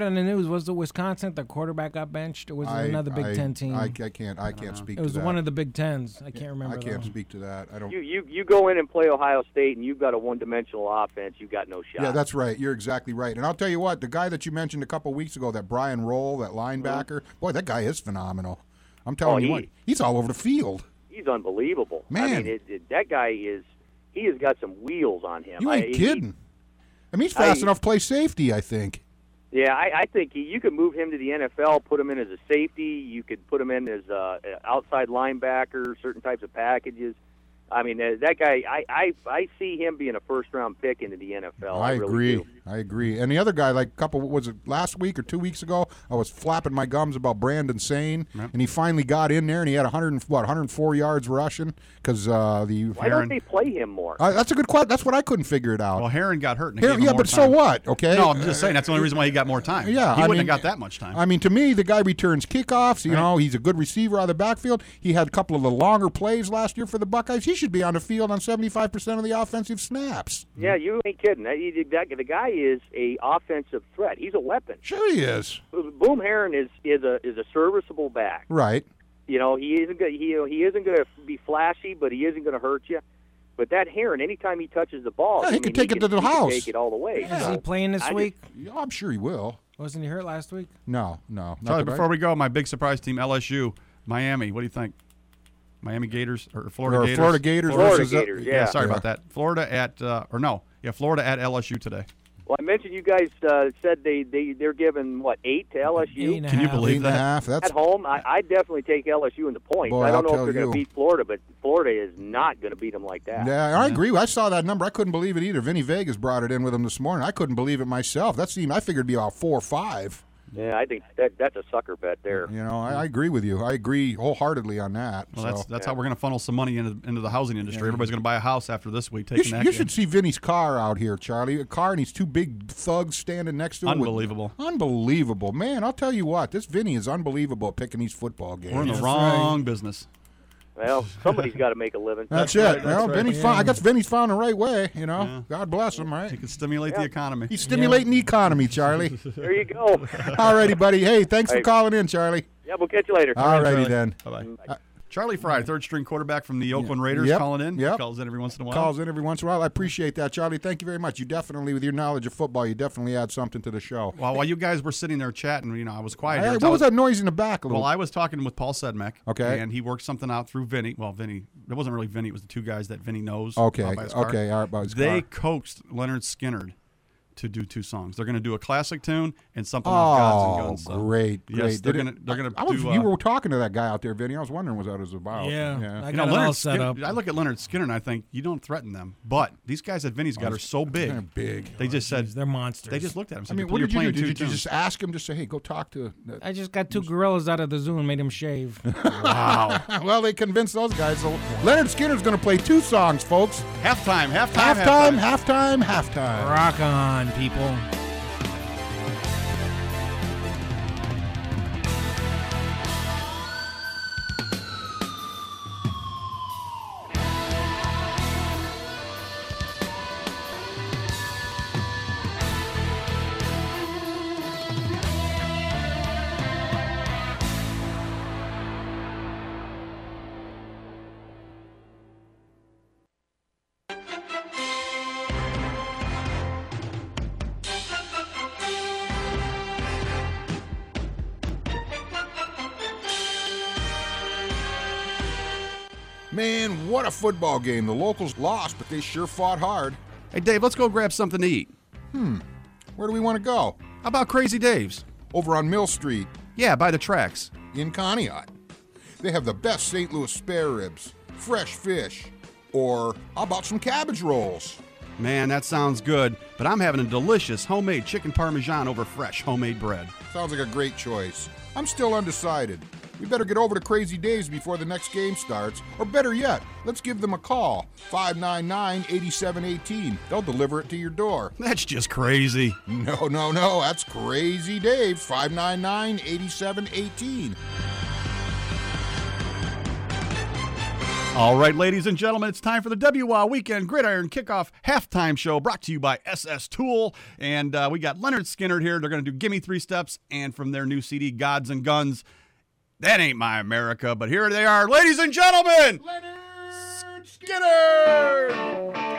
on the news was the Wisconsin the quarterback got benched or was it I- another Big I- Ten team? I, I can't. I can't uh-huh. speak it was to that. one of the Big Tens. I can't remember. I can't though. speak to that. I don't. You you you go in and play Ohio State, and you've got a one-dimensional offense. You've got no shot. Yeah, that's right. You're exactly right. And I'll tell you what, the guy that you mentioned a couple weeks ago, that Brian Rolle, that mm-hmm. linebacker, boy, that guy is phenomenal. I'm oh, telling Oh, you he- what, he's all over the field. he's unbelievable. I Man. mean, it, it, that guy is he has got some wheels on him. You I- ain't he- kidding. I mean, he's fast I- enough to play safety, I think. Yeah, I, I think you could move him to the NFL, put him in as a safety. You could put him in as a, a outside linebacker, certain types of packages. I mean, uh, that guy. I, I I see him being a first round pick into the NFL. I, really agree. do. I agree. And the other guy, like a couple, was it last week or two weeks ago? I was flapping my gums about Brandon Saine, and he finally got in there, and he had 100 and, what 104 yards rushing because uh, the. Why don't they play him more? Uh, that's a good question. That's what I couldn't figure it out. Well, Herron got hurt. And it Here- gave yeah, more but so what? Okay. No, I'm just saying that's the only reason why he got more time. Yeah, he I wouldn't mean, have got that much time. I mean, to me, the guy returns kickoffs. You know, he's a good receiver out of the backfield. He had a couple of the longer plays last year for the Buckeyes. He should be on the field on seventy-five percent of the offensive snaps. Yeah, you ain't kidding. That, that, the guy is a offensive threat. He's a weapon. Sure, he is. Boom Herron is is a is a serviceable back. Right. You know, he isn't going he he isn't going to be flashy, but he isn't going to hurt you. But that Herron, anytime he touches the ball, Yeah, I he mean, can take it can- to the he can house. take it all the way. Is So he playing this I just- week? Yeah, I'm sure he will. Wasn't he hurt last week? No, no. not Charlie, that I- before we go, my big surprise team, LSU, Miami. What do you think? Miami Gators or Florida Or Gators? Florida Gators Florida versus uh, Gators, yeah. sorry Yeah. about that. Florida at uh, or no, yeah, Florida at LSU today. Well, I mentioned you guys uh, said they they they're giving what eight to LSU Eight and a Can you half. believe eight and a that? half. That's at home. I I definitely take LSU in the points. Boy, I don't I'll know if they're going to beat Florida, but Florida is not going to beat them like that. Yeah, I agree. I saw that number. I couldn't believe it either. Vinny Vegas brought it in with him this morning. I couldn't believe it myself. That seemed. I figured it'd be about four or five. Yeah, I think that that's a sucker bet there. You know, I, I agree with you. I agree wholeheartedly on that. Well, so. that's that's how we're going to funnel some money into into the housing industry. Everybody's going to buy a house after this week. You Taking should, that you should see Vinny's car out here, Charlie. A car and these two big thugs standing next to him. with- Unbelievable. unbelievable, man! I'll tell you what, this Vinny is unbelievable picking these football games. We're in the That's wrong business. Well, somebody's got to make a living. That's, That's it. right, well, that's right. Vinny's found. I guess Vinny's found the right way. You know, Yeah. God bless him. right? He can stimulate the economy. He's stimulating the economy, Charlie. There you go. All righty, buddy. Hey, thanks for calling in, Charlie. yeah, we'll catch you later. All righty Charlie. then. Bye bye. Charlie Fry, third string quarterback from the Oakland Raiders, Yep. calling in. Yep. Calls in every once in a while. Calls in every once in a while. I appreciate that, Charlie. Thank you very much. You definitely, with your knowledge of football, you definitely add something to the show. Well, while you guys were sitting there chatting, you know, I was quiet. Hey, here. what was that noise in the back? A little. Well, I was talking with Paul Sedmek. Okay. And he worked something out through Vinny. Well, Vinny, it wasn't really Vinny. It was the two guys that Vinny knows. Okay, by his car. okay, all right, They car. coaxed Lynyrd Skynyrd to do two songs. They're going to do a classic tune and something off Gods and Oh, Guns. So, great, Yes, great. they're going to. They're going to I was. do. you uh, were talking to that guy out there, Vinny. I was wondering what that was about. Yeah, yeah. I you got know, it all Leonard set Skinner, up. I look at Lynyrd Skynyrd and I think you don't threaten them, but these guys that Vinny's got are so big. They're big. They just said They're monsters. they just looked at him. and I mean, "You're what did you do? playing Did you, you tunes." just ask him? Just say, "Hey, go talk to." I just got two gorillas out of the zoo and made them shave. Wow. well, they convinced those guys. So Lynyrd Skynyrd's going to play two songs, folks. halftime, halftime, Halftime, halftime, halftime. Rock on, people. Man, what a football game. The locals lost, but they sure fought hard. Hey, Dave, let's go grab something to eat. Hmm. Where do we want to go? How about Crazy Dave's? Over on Mill Street Yeah, by the tracks. in Conneaut. They have the best St. Louis spare ribs, fresh fish, or how about some cabbage rolls? Man, that sounds good, but I'm having a delicious homemade chicken parmesan over fresh homemade bread. Sounds like a great choice. I'm still undecided. We better get over to Crazy Days before the next game starts, or better yet, let's give them a call 599 8718. They'll deliver it to your door. That's just crazy. No, no, no, that's Crazy Dave 599 8718. All right, ladies and gentlemen, it's time for the WY Weekend Gridiron Kickoff Halftime Show brought to you by SS Tool. And uh, we got Lynyrd Skynyrd here. They're going to do Gimme Three Steps and from their new CD, Gods and Guns. That ain't my America, but here they are, ladies and gentlemen. Lynyrd Skynyrd.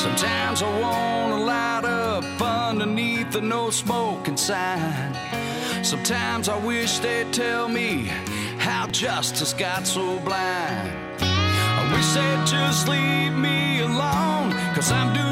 Sometimes I wanna light up underneath the no smoking sign. Sometimes I wish they'd tell me how justice got so blind. I wish they'd just leave me alone, cause I'm doing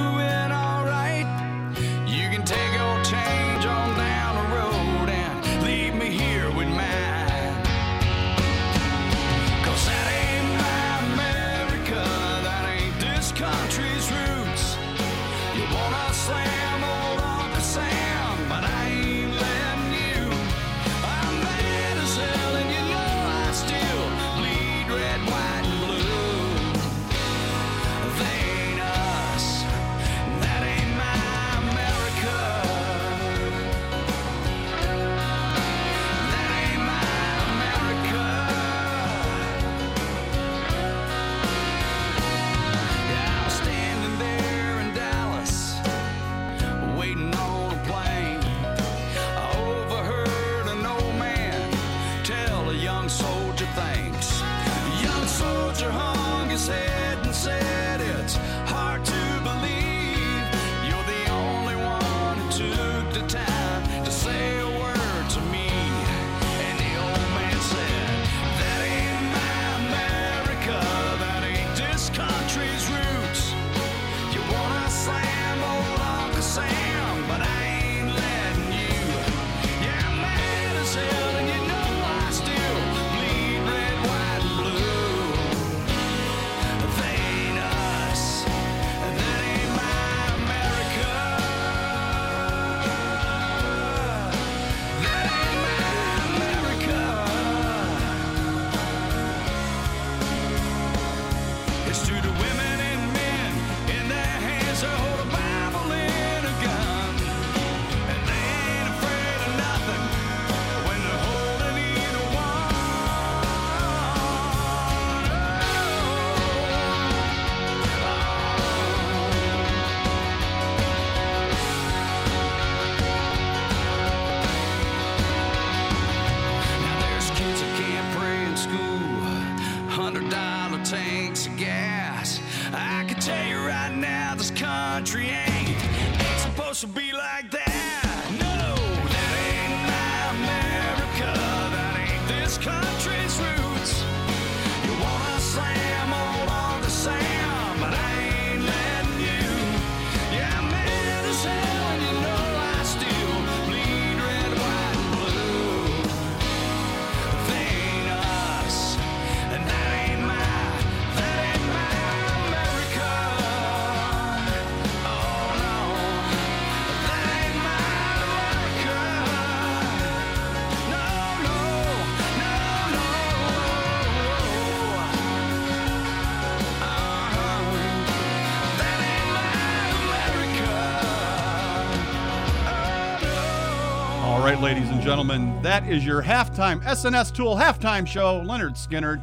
and gentlemen, that is your halftime SNS Tool halftime show. Lynyrd Skynyrd,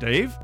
Dave.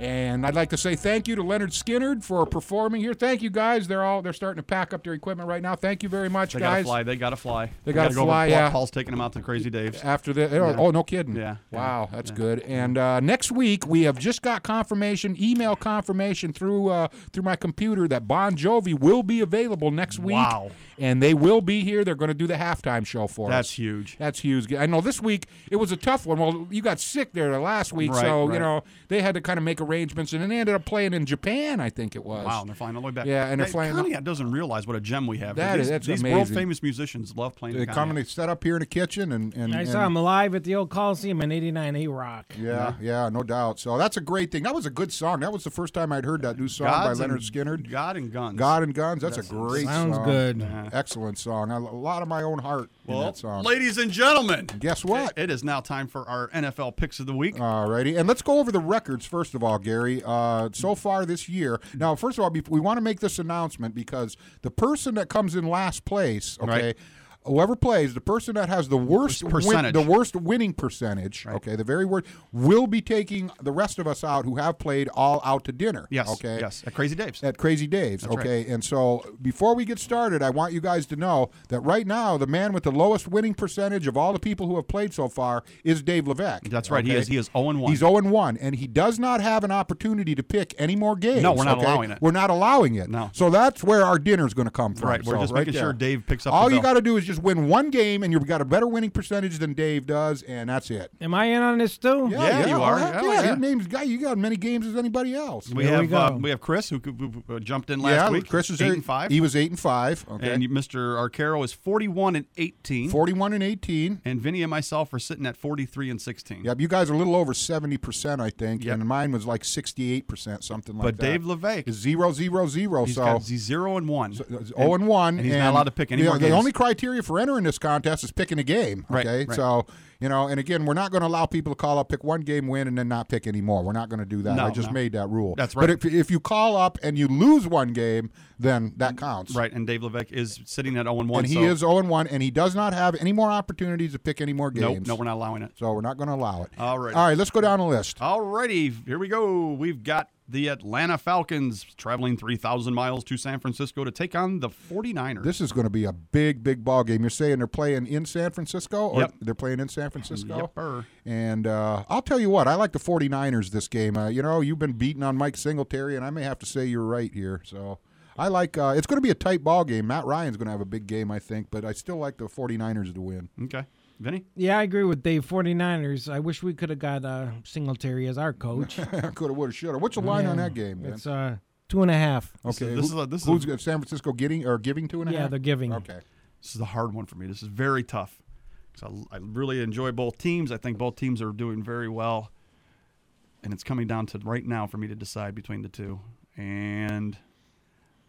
And I'd like to say thank you to Lynyrd Skynyrd for performing here. Thank you guys. They're all they're starting to pack up their equipment right now. Thank you very much, guys. They gotta fly. They gotta fly. They gotta go fly, yeah. Paul's taking them out to Crazy Dave's. After the oh, Yeah. oh no kidding Yeah, yeah, wow that's yeah. good and uh, next week we have just got confirmation email confirmation through uh, through my computer that Bon Jovi will be available next week Wow. and they will be here they're going to do the halftime show for That's us That's huge. that's huge I know this week it was a tough one well you got sick there last week Right, so right. you know they had to kind of make arrangements and then they ended up playing in Japan I think it was Wow, and they're flying all the way back. Yeah, and they're Hey, flying- Conneaut doesn't realize what a gem we have. That these, is- that's these amazing. world famous musicians love playing. they the come and they set up here in the kitchen and, and I and- saw him live at the old Coliseum in '89. He rock. Yeah, yeah, no doubt. So that's a great thing. That was a good song. That was the first time I'd heard that new song Gods by Leonard and- Skinner. God and Guns. God and Guns. That's, a great song. Sounds song. good. Excellent song. A lot of my own heart in that song. ladies and gentlemen, Guess what? It is now time for our NFL picks of the week. Alrighty, and let's go over the records first of all, Gary. Uh, so far this year, now first of all, we want to make this announcement because the person that comes in last place, okay, Right. Whoever plays, the person that has the worst win- Percentage. the worst winning percentage, okay, the very worst, will be taking the rest of us out who have played all out to dinner. yes. okay, Yes. At Crazy Dave's. at Crazy Dave's. That's okay, and so before we get started, I want you guys to know that right now the man with the lowest winning percentage of all the people who have played so far is Dave Levesque. That's right. He is. He is 0 1. He's 0 1, and he does not have an opportunity to pick any more games. No, we're not okay? allowing it. We're not allowing it. No. So that's where our dinner's going to come from. Right, we're So just right making sure. Dave picks up All the you got to do is just win one game, and you've got a better winning percentage than Dave does, and that's it. Am I in on this too? Yeah, you oh, are. heck Yeah, yeah, yeah. your name's guy. You got as many games as anybody else. We Here have we go. Uh, we have Chris who, who, who, uh, jumped in last yeah, week. Chris is eight eight- and five. He was eight and five. Okay, And Mr. Arcaro is 41 and 18. forty-one and eighteen. And Vinny and myself are sitting at 43 and 16. Yep, you guys are a little over seventy percent, I think, Yep. and mine was like sixty-eight percent, something like But that. But Dave Levesque, is zero zero zero. he's so got zero and one. zero and one, and he's not allowed to pick any the, more The games. only criteria for entering this contest is picking a game. Okay, right. so you know, and again, we're not going to allow people to call up, pick one game, win, and then not pick anymore. We're not going to do that. No, I just no. made that rule. That's right. But right. if, if you call up and you lose one game, then that counts. Right, and Dave Levesque is sitting at 0 and 1. And he so is zero and one, and he does not have any more opportunities to pick any more Nope, games. no, we're not allowing it. So we're not going to allow it. All right. All right, let's go down the list. Alrighty, here we go. We've got the Atlanta Falcons traveling 3,000 miles to San Francisco to take on the 49ers. This is going to be a big, big ball game. You're saying they're playing in San Francisco, or Yep. they're playing in San Francisco? Yepper. And uh, I'll tell you what, I like the 49ers this game. Uh, you know, you've been beating on Mike Singletary, and I may have to say you're right here. So I like. Uh, it's going to be a tight ball game. Matt Ryan's going to have a big game, I think, but I still like the 49ers to win. Okay. Vinny? Yeah, I agree with Dave. 49ers. I wish we could have got uh, Singletary as our coach. Could have, would have, should have. What's the line on that game, man? It's uh, two and a half. Okay, is- this who- is a- this is who's a- San Francisco getting or giving two and a half? Yeah, they're giving. Okay. This is a hard one for me. This is very tough. 'Cause I, I really enjoy both teams. I think both teams are doing very well. And it's coming down to right now for me to decide between the two. And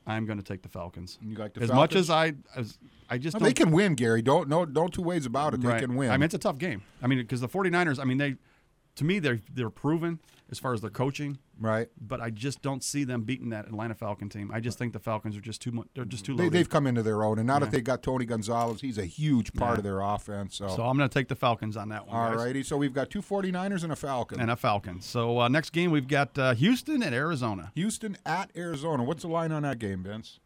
I'm going to take the Falcons. You like the as much as I, as I just No, they can win, Gary. Don't no, don't two ways about it. They Right. can win. I mean, it's a tough game. I mean, because the 49ers, I mean, they, to me, they're they're proven as far as their coaching, right. but I just don't see them beating that Atlanta Falcon team. I just think the Falcons are just too much. They're just too They, loaded. they've come into their own, and now that Yeah. they got Tony Gonzalez, he's a huge part Yeah. of their offense. So, so I'm going to take the Falcons on that one. all guys. righty. So we've got two 49ers and a Falcon. And a Falcon. So uh, next game we've got uh, Houston and Arizona. Houston at Arizona. What's the line on that game, Vince?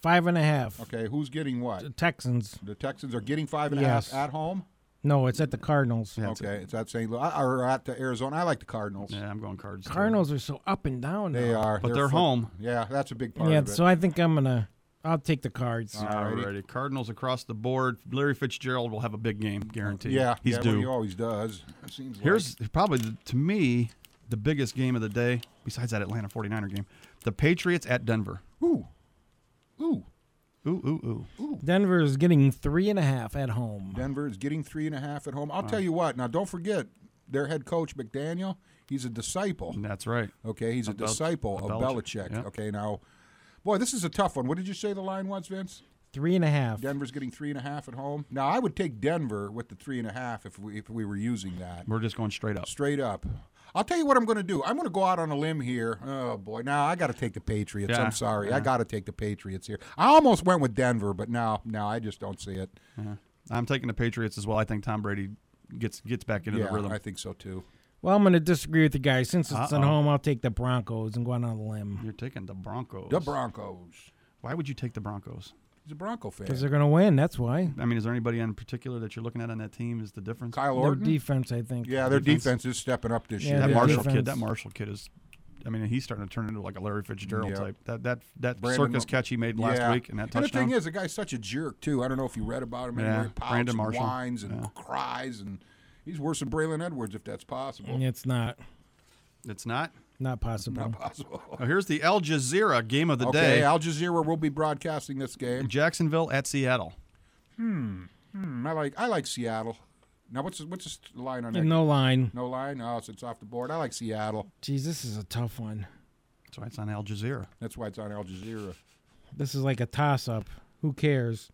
Five and a half. Okay, who's getting what? The Texans. The Texans are getting five and a half Yes. at home. No, it's at the Cardinals. Yeah, it's- okay, it's at St. Louis or at the Arizona. I like the Cardinals. Yeah, I'm going Cards. too. Cardinals are so up and down. They now. are, But they're foot- home. Yeah, that's a big part Yeah, of it. so I think I'm gonna. I'll take the Cards. Alrighty. Alrighty. Cardinals across the board. Larry Fitzgerald will have a big game, guaranteed. yeah, he's yeah, due. well, he always does. It seems Here's probably to me the biggest game of the day, besides that Atlanta 49er game. The Patriots at Denver. ooh, ooh. Ooh, ooh, ooh. Denver is getting three and a half at home. Denver is getting three and a half at home. I'll tell you what. Now, don't forget their head coach McDaniel. He's a disciple. That's right. Okay, he's a Of Bel- disciple of of Belichick, Belichick. yeah. Okay, now, boy, this is a tough one. What did you say the line was, Vince? Three and a half. Denver's getting three and a half at home. Now, I would take Denver with the three and a half if we if we were using that We're just going straight up. straight up. I'll tell you what I'm going to do. I'm going to go out on a limb here. Oh boy, now I got to take the Patriots. Yeah, I'm sorry, yeah. I got to take the Patriots here. I almost went with Denver, but now, now I just don't see it. Yeah. I'm taking the Patriots as well. I think Tom Brady gets gets back into yeah, the rhythm. I think so too. Well, I'm gonna disagree with you guys. Since it's Uh-oh. at home, I'll take the Broncos and go out on a limb You're taking the Broncos. The Broncos. Why would you take the Broncos? He's a Bronco fan. because they're gonna win. That's why. I mean, is there anybody in particular that you're looking at on that team? Is the difference? Kyle Their Orton. defense, I think. yeah, their defense. defense is stepping up this Yeah, year. that Marshall defense. kid. That Marshall kid is. I mean, he's starting to turn into like a Larry Fitzgerald Yeah. type. That that that Brandon circus Mo- catch he made last yeah. week and that touchdown. And the thing is, the guy's such a jerk too. I don't know if you read about him. Yeah, Anywhere. He pouts Brandon and Marshall. whines and Yeah. cries, and he's worse than Braylon Edwards if that's possible. It's not it's not. Not possible. Not possible. Oh, here's the Al Jazeera game of the day. okay, day. Al Jazeera will be broadcasting this game. Jacksonville at Seattle. Hmm, I like I like Seattle. Now, what's the, what's the line on that? no line. No line. Oh, so it's off the board. I like Seattle. Jeez, this is a tough one. That's why it's on Al Jazeera. That's why it's on Al Jazeera. This is like a toss up. Who cares?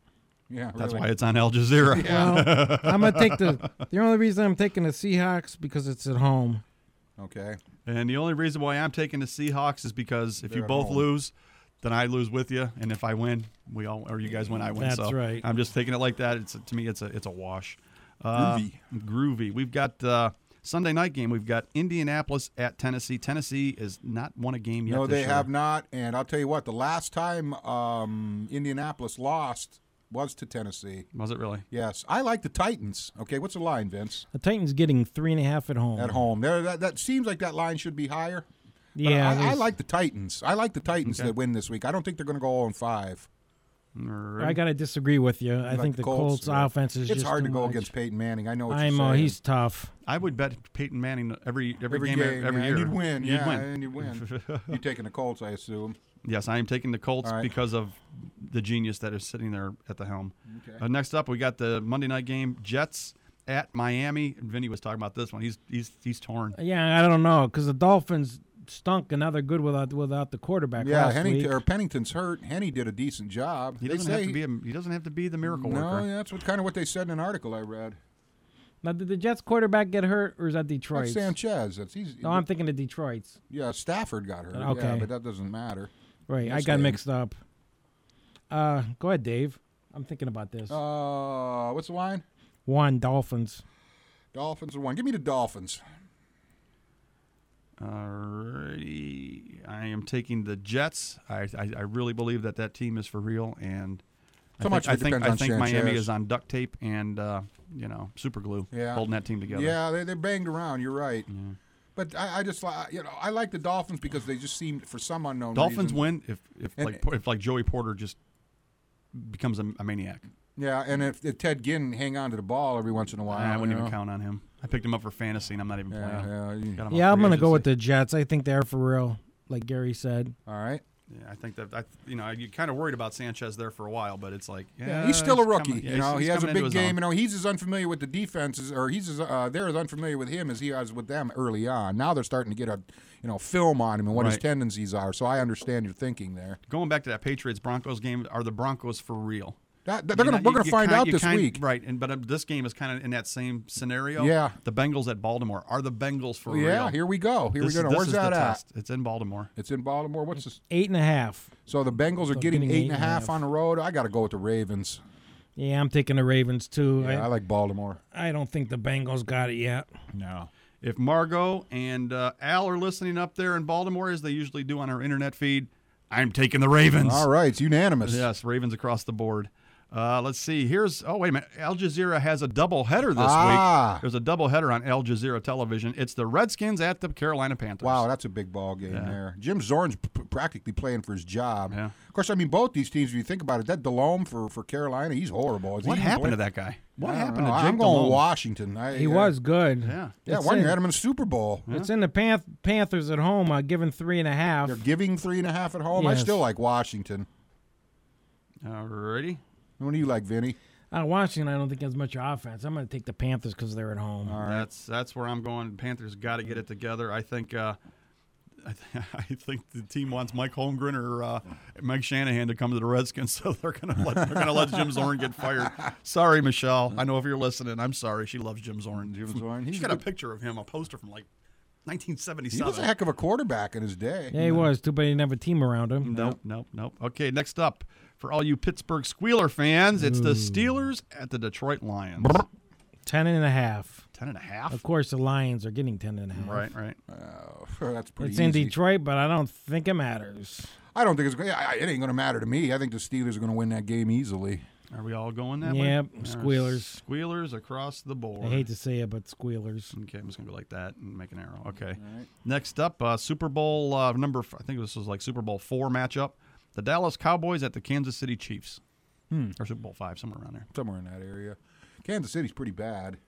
Yeah, That's really. why it's on Al Jazeera. Well, I'm gonna take the. The only reason I'm taking the Seahawks because it's at home. Okay. And the only reason why I'm taking the Seahawks is because if They're you both home. lose, then I lose with you, and if I win, we all or you guys win, I win. That's so right. I'm just taking it like that. It's to me, it's a it's a wash. Uh, Groovy. groovy. We've got uh, Sunday night game. We've got Indianapolis at Tennessee. Tennessee has not won a game yet. No, this they year. have not. And I'll tell you what, the last time um, Indianapolis lost was to Tennessee. Was it really? Yes, I like the Titans. Okay, what's the line, Vince? The Titans getting three and a half at home. At home, there. That, that seems like that line should be higher. Yeah, I, I like the Titans. I like the Titans Okay. that win this week. I don't think they're going to go all 0 5. I gotta disagree with you. I Like think the the Colts, yeah. offense is It's just hard too to go much. against Peyton Manning. I know what I you're know saying. he's tough. I would bet Peyton Manning every every, every game, game, every yeah, year. And you'd win. You'd yeah, win. and you'd win. You're taking the Colts, I assume. Yes, I am taking the Colts All right. because of the genius that is sitting there at the helm. Okay. Uh, next up, we got the Monday night game: Jets at Miami. And Vinny was talking about this one. He's he's he's torn. Yeah, I don't know because the Dolphins stunk and now they're good without without the quarterback. Yeah, last Henne, week. or Pennington's hurt. Henne did a decent job. He they doesn't say have to be a, he doesn't have to be the miracle no, worker. yeah, that's what kind of what they said in an article I read. Now, did the Jets quarterback get hurt or is that That's Detroit? Sanchez. That's he's. No, I'm thinking of Detroit's. yeah, Stafford got hurt. Okay. Yeah, but that doesn't matter. Right, I got game. mixed up. Uh, go ahead, Dave. I'm thinking about this. Uh, what's the line? One Dolphins. Dolphins are one. Give me the Dolphins. Alrighty, I am taking the Jets. I, I, I really believe that that team is for real, and I So think, much of I it think I think Miami is on duct tape and uh, you know super glue, Yeah. holding that team together. Yeah, they they banged around. You're right. Yeah. But I, I just like you know I like the Dolphins because they just seem for some unknown Dolphins reason- win if if And- like if like Joey Porter just becomes a, a maniac. Yeah, and if, if Ted Ginn hang on to the ball every once in a while, I wouldn't you even count on him. I picked him up for fantasy, and I'm not even Yeah, playing. yeah. you- Got him Yeah, off I'm gonna go with the Jets. I think they're for real, like Gary said. All right. Yeah, I think that I, you know you kind of worried about Sanchez there for a while, but it's like yeah, Yeah, he's still a rookie. coming- you know, he has a big game. You know, he's as unfamiliar with the defenses, or he's as uh, they're as unfamiliar with him as he was with them early on. Now they're starting to get a you know film on him and what his tendencies are. So I understand your thinking there. Going back to that Patriots Broncos game, are the Broncos for real? That, they're gonna know, we're gonna find out this kind- week. right? And but uh, this game is kind of in that same scenario. Yeah. the Bengals at Baltimore are the Bengals for real. Yeah, here we go. Here This- we go. Now, this Where's is that the at? test. It's in Baltimore. It's in Baltimore. What's this? Eight and a half. So the Bengals are So getting, getting eight and a half half. on the road. I got to go with the Ravens. Yeah, I'm taking the Ravens too. Yeah, I I, like Baltimore. I don't think the Bengals got it yet. No. If Margot and uh, Al are listening up there in Baltimore, as they usually do on our internet feed, I'm taking the Ravens. All right, it's unanimous. Yes, Ravens across the board. Uh, let's see. Here's oh wait a minute. Al Jazeera has a double header this Ah. week. There's a double header on Al Jazeera television. It's the Redskins at the Carolina Panthers. Wow, that's a big ball game there. Jim Zorn's p- p- practically playing for his job. Yeah. Of course, I mean both these teams. If you think about it, that Delhomme for, for Carolina, he's horrible. Is What even happened to that guy? What happened know. to Jim? I'm going Delhomme? Washington. I, He uh, was good. Yeah. Yeah, It's one year in- had him in the Super Bowl. It's in the Panth- Panthers at home, uh, given three and a half. They're giving three and a half at home. I still like Washington. Alrighty. What do you like, Vinny? Uh, Washington, I don't think has much offense. I'm going to take the Panthers because they're at home. That's that's where I'm going. Panthers got to get it together. I think. Uh, I, th- I think the team wants Mike Holmgren or uh, Mike Shanahan to come to the Redskins, so they're gonna let they're gonna let Jim Zorn get fired. Sorry, Michelle. I know if you're listening, I'm sorry. She loves Jim Zorn. Jim Zorn, She's he's got a picture of him, a poster from like He 1977. was a heck of a quarterback in his day. Yeah, he was. Too bad he didn't have a team around him. Nope, nope, nope. Okay, next up for all you Pittsburgh Squealer fans, it's the Steelers at the Detroit Lions. Ten and a half. Ten and a half. Of course, the Lions are getting ten and a half. Right, right. Oh, that's pretty It's in easy. Detroit, but I don't think it matters. I don't think it's going. It ain't going to matter to me. I think the Steelers are going to win that game easily. Are we all going that way? Yep, squealers. Squealers across the board. I hate to say it, but squealers. Okay, I'm just gonna go like that and make an arrow. Okay. Next up, uh, Super Bowl uh, number. f- I think this was like Super Bowl four matchup. The Dallas Cowboys at the Kansas City Chiefs. Hmm. Or Super Bowl five, somewhere around there. Somewhere in that area. Kansas City's pretty bad.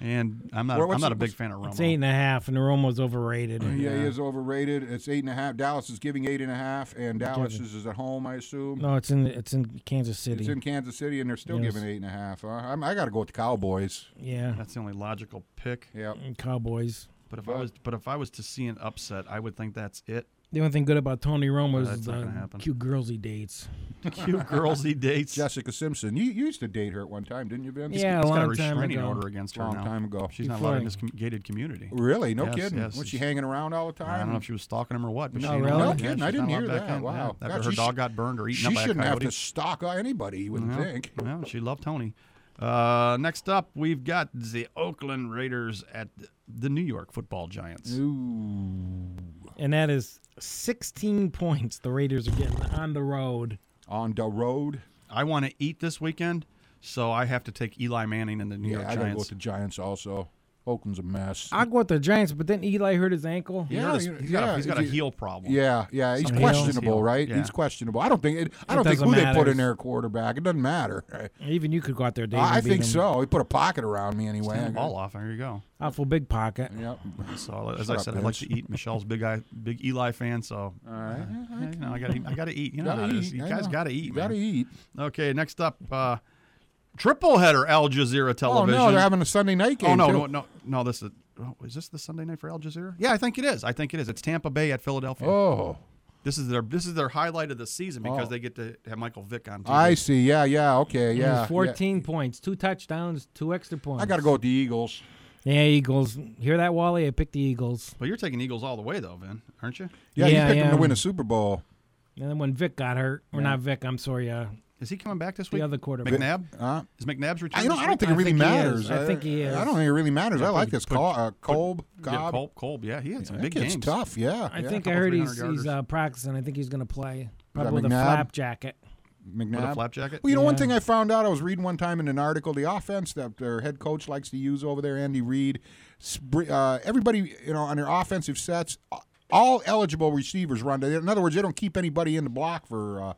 And I'm not. Where- I'm not a big fan of Romo. It's eight and a half, and the room was overrated. Yeah, he is overrated. It's eight and a half. Dallas is giving eight and a half, and Dallas is, is at home, I assume. No, it's in it's in Kansas City. It's in Kansas City, and they're still Yes. giving eight and a half. Uh, I'm, I got to go with the Cowboys. yeah, That's the only logical pick. Yeah. Cowboys. But if I was, but if I was to see an upset, I would think that's it. The only thing good about Tony Romo That's is not the gonna happen. cute girls he dates. Cute girls he dates. Jessica Simpson. You, you used to date her at one time, didn't you, Vince? Yeah, a He's got a long time restraining ago. order against her Long now. time ago. She's not Before allowed in I- this com- gated community. Really? No Yes, kidding. yes. Was she hanging around all the time? I don't know if she was stalking him or what, but No, she really? yeah, No kidding. she's I didn't not hear back that. in. Wow. Yeah, God, After her she dog sh- got burned or eaten She up by a shouldn't have coyote. to stalk anybody, you wouldn't No, think. No, she loved Tony. Uh, next up, we've got the Oakland Raiders at the New York Football Giants. Ooh. And that is 16 points the Raiders are getting on the road. On the road. I want to eat this weekend, so I have to take Eli Manning and the New yeah, York I got to go Giants. with the Giants also. Oakland's a mess. I'll go with the Giants, but then Eli hurt his ankle. He Yeah, hurt his- you- he's got, a, yeah, he's got a heel problem. Yeah, yeah, he's Some questionable, heel. right? Yeah. He's questionable. I don't think it, I don't think doesn't who they put in their quarterback. It doesn't matter. Even you could go out there, Dave. I and think him. so. He put a pocket around me Stand anyway. the ball off. There you go. Awful big pocket. Yep. So as Shut I up, said, I like to eat. Michelle's big eye, big Eli fan. So All right. uh, you know, I got to I got to eat. You know Gotta how it is. You I guys got to eat. You got to eat. Okay, next up, uh, triple header Al Jazeera television. Oh television. no, they're having a Sunday night game. Oh no, too. no, no, no! This is oh, is this the Sunday night for Al Jazeera? Yeah, I think it is. I think it is. It's Tampa Bay at Philadelphia. Oh, This is their this is their highlight of the season because Oh. they get to have Michael Vick on. TV. I see. Yeah, yeah. Okay, It yeah. was 14 points, two touchdowns, two extra points. I got to go with the Eagles. Yeah, Eagles. Hear that, Wally? I picked the Eagles. But you're taking Eagles all the way though, Vin, aren't you? Yeah, Yeah, you picked them to win a Super Bowl. And then when Vick got hurt, or not Vick, I'm sorry, uh, Is he coming back this the week? other quarterback. McNabb. Huh? Is McNabb's I, you know, I don't week? think it really think matters. is. I think he is. I don't think it really matters. I like this put- Col- uh, Kolb, Yeah, Cobb. Kolb, Kolb. Yeah, he had some That big games. tough. Yeah. I yeah. think I heard he's, he's uh, practicing. I think he's going to play. Probably with a flap jacket. With a flap jacket. Well, you know, one thing I found out, I was reading one time in an article, the offense that their head coach likes to use over there, Andy Reid, uh, everybody, you know, on their offensive sets, all eligible receivers run. In other words, they don't keep anybody in the block for. Uh,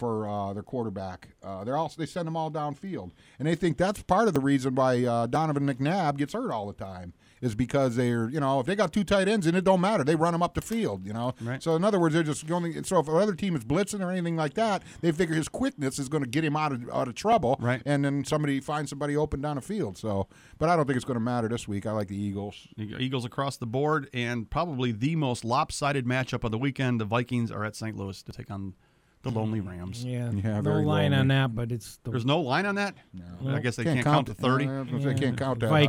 for uh, their quarterback, uh, they're all they send them all downfield, and they think that's part of the reason why uh, Donovan McNabb gets hurt all the time is because they're you know if they got two tight ends and it don't matter they run them up the field you know Right. so in other words they're just going so if another team is blitzing or anything like that they figure his quickness is going to get him out of out of trouble Right. and then somebody finds somebody open down the field so but I don't think it's going to matter this week I like the Eagles Eagles across the board, and probably the most lopsided matchup of the weekend. The Vikings are at St. Louis to take on the lonely Rams. Yeah, Yeah, no very line lonely. on that, but it's the There's no line on that. No. I guess they can't, Can't count to count- thirty. uh, they can't count that high.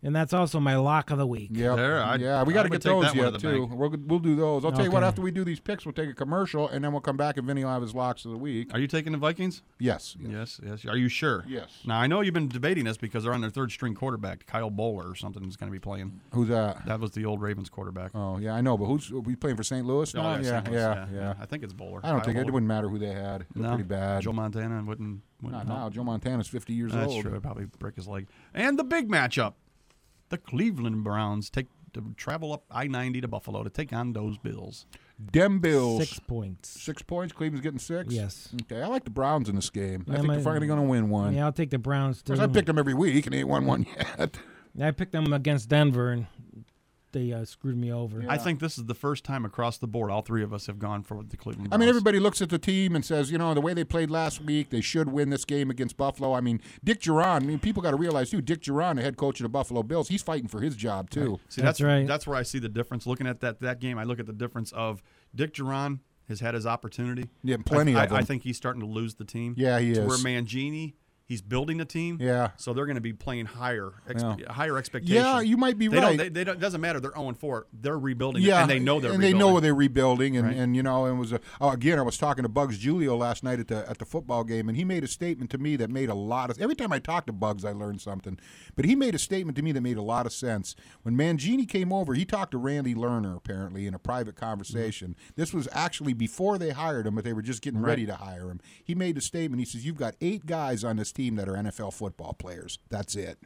Vikings. And that's also my lock of the week. Yep. There, I'd- yeah, we got to get those yet to too. We'll, we'll do those. I'll tell you what. Okay. After we do these picks, we'll take a commercial, and then we'll come back and Vinny will have his locks of the week. Are you taking the Vikings? Yes. Yes, yes. Are you sure? Yes. Now I know you've been debating this because they're on their third string quarterback, Kyle Boller or something, is going to be playing. Who's that? That was the old Ravens quarterback. Oh yeah, I know. But who's we playing for St. Louis Oh, now? yeah, yeah, St. Louis, yeah, yeah, I think it's Boller. I don't Kyle think it, Boller. wouldn't matter who they had. They're No, pretty bad. Joe Montana wouldn't. wouldn't Not help. now. Joe Montana's 50 years That's old. true. It'd probably break his leg. And the big matchup: the Cleveland Browns take to travel up I ninety to Buffalo to take on those Bills. Dem Bills. Six points. Six points. Cleveland's getting six. Yes. Okay, I like the Browns in this game. I Yeah, think my- they're finally going to win one. Yeah, I'll take the Browns Of too. course, I picked them every week and they ain't won one yet. I picked them against Denver, and they uh, screwed me over. I think this is the first time across the board all three of us have gone for the Cleveland. I mean, everybody looks at the team and says, you know, the way they played last week, they should win this game against Buffalo. I mean, Dick Jauron. I mean, people got to realize too. Dick Jauron, the head coach of the Buffalo Bills, he's fighting for his job too. See, That's that's right. That's where I see the difference. Looking at that that game, I look at the difference of Dick Jauron has had his opportunity. Yeah, plenty I, of I, I think he's starting to lose the team. Yeah, he to is. Where Mangini, he's building a team. Yeah. So they're going to be playing higher, Yeah. higher expectations. Yeah, you might be they right. Don't, they, they don't, it doesn't matter. They're 0 4. They're rebuilding. it, Yeah, and they know they're and rebuilding. they know they're rebuilding, and, Right. and you know, it was a, oh, again. I was talking to Bugs Julio last night at the at the football game, and he made a statement to me that made a lot of. Every time I talk to Bugs, I learn something. But he made a statement to me that made a lot of sense. When Mangini came over, he talked to Randy Lerner apparently in a private conversation. Mm-hmm. This was actually before they hired him, but they were just getting ready to hire him. He made a statement. He says, "You've got eight guys on this team that are NFL football players. That's it."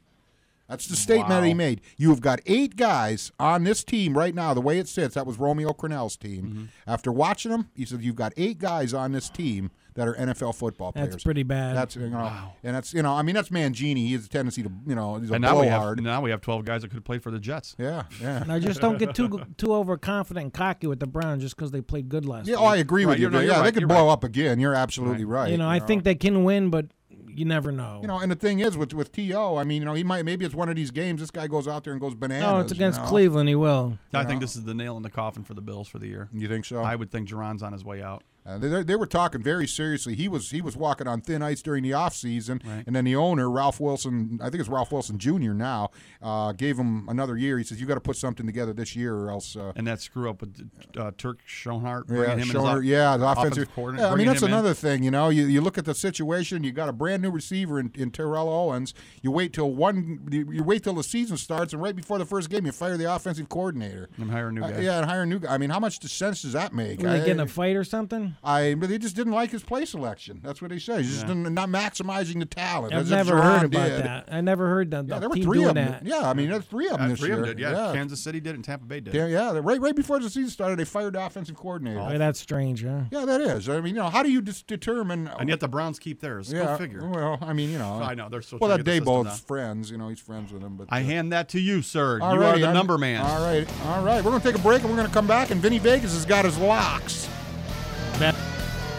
That's the statement that he made. You have got eight guys on this team right now, the way it sits. That was Romeo Crennel's team. Mm-hmm. After watching them, he said, You've got eight guys on this team that are NFL football players. That's pretty bad. That's you know, and that's you know, I mean, that's Mangini. He has a tendency to you know, he's a and now we have blowhard. now we have 12 guys that could play for the Jets. Yeah, yeah. Now, just don't get too too overconfident and cocky with the Browns just because they played good last Yeah, week. oh, I agree Right, with you. no, yeah, you're they could blow right. up again. You're absolutely right. you know, I think they can win, but you never know. You know, and the thing is with with To, I mean, you know, he might maybe it's one of these games. This guy goes out there and goes bananas. no, it's you against know? Cleveland. He will. I think this is the nail in the coffin for the Bills for the year. You think so? I would think Jauron's on his way out. Uh, they, they were talking very seriously. He was he was walking on thin ice during the offseason, Right. and then the owner, Ralph Wilson, I think it's Ralph Wilson Jr. now, uh, gave him another year. He says you got to put something together this year, or else. Uh, And that screw up with uh, Turk Schonert yeah, bringing him in as yeah, the offensive. offensive coordinator. Yeah, I mean that's him in. another thing. You know, you, you look at the situation. You got a brand new receiver in, in Terrell Owens. You wait till one. You, you wait till the season starts, and right before the first game, you fire the offensive coordinator. and hire a new Uh, guy. yeah, and hire a new guy. I mean, how much sense does that make? Will they I- get a fight or something? I but they just didn't like his play selection. That's what he says. He's just Yeah. not maximizing the talent. I've never heard about did. that. I never heard that. Yeah, there were team three of them. that. Yeah, I mean, there's three of them Uh, this three year. of them did. Yeah. Kansas City did, and Tampa Bay did. yeah, yeah. Right, right before the season started, they fired the offensive coordinator. Boy, that's strange, huh? Yeah, that is. I mean, you know, how do you just determine? And yet the Browns keep theirs. yeah, Go figure. Well, I mean, you know, I know, they're so well. That to get the Dayball's friends. You know, he's friends with him. But I uh, hand that to you, sir. you are the I'm- number man. All right, all right. We're gonna take a break and we're gonna come back. And Vinny Vegas has got his locks. Bet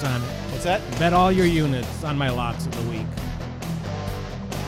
on it. What's that? Bet all your units on my locks of the week.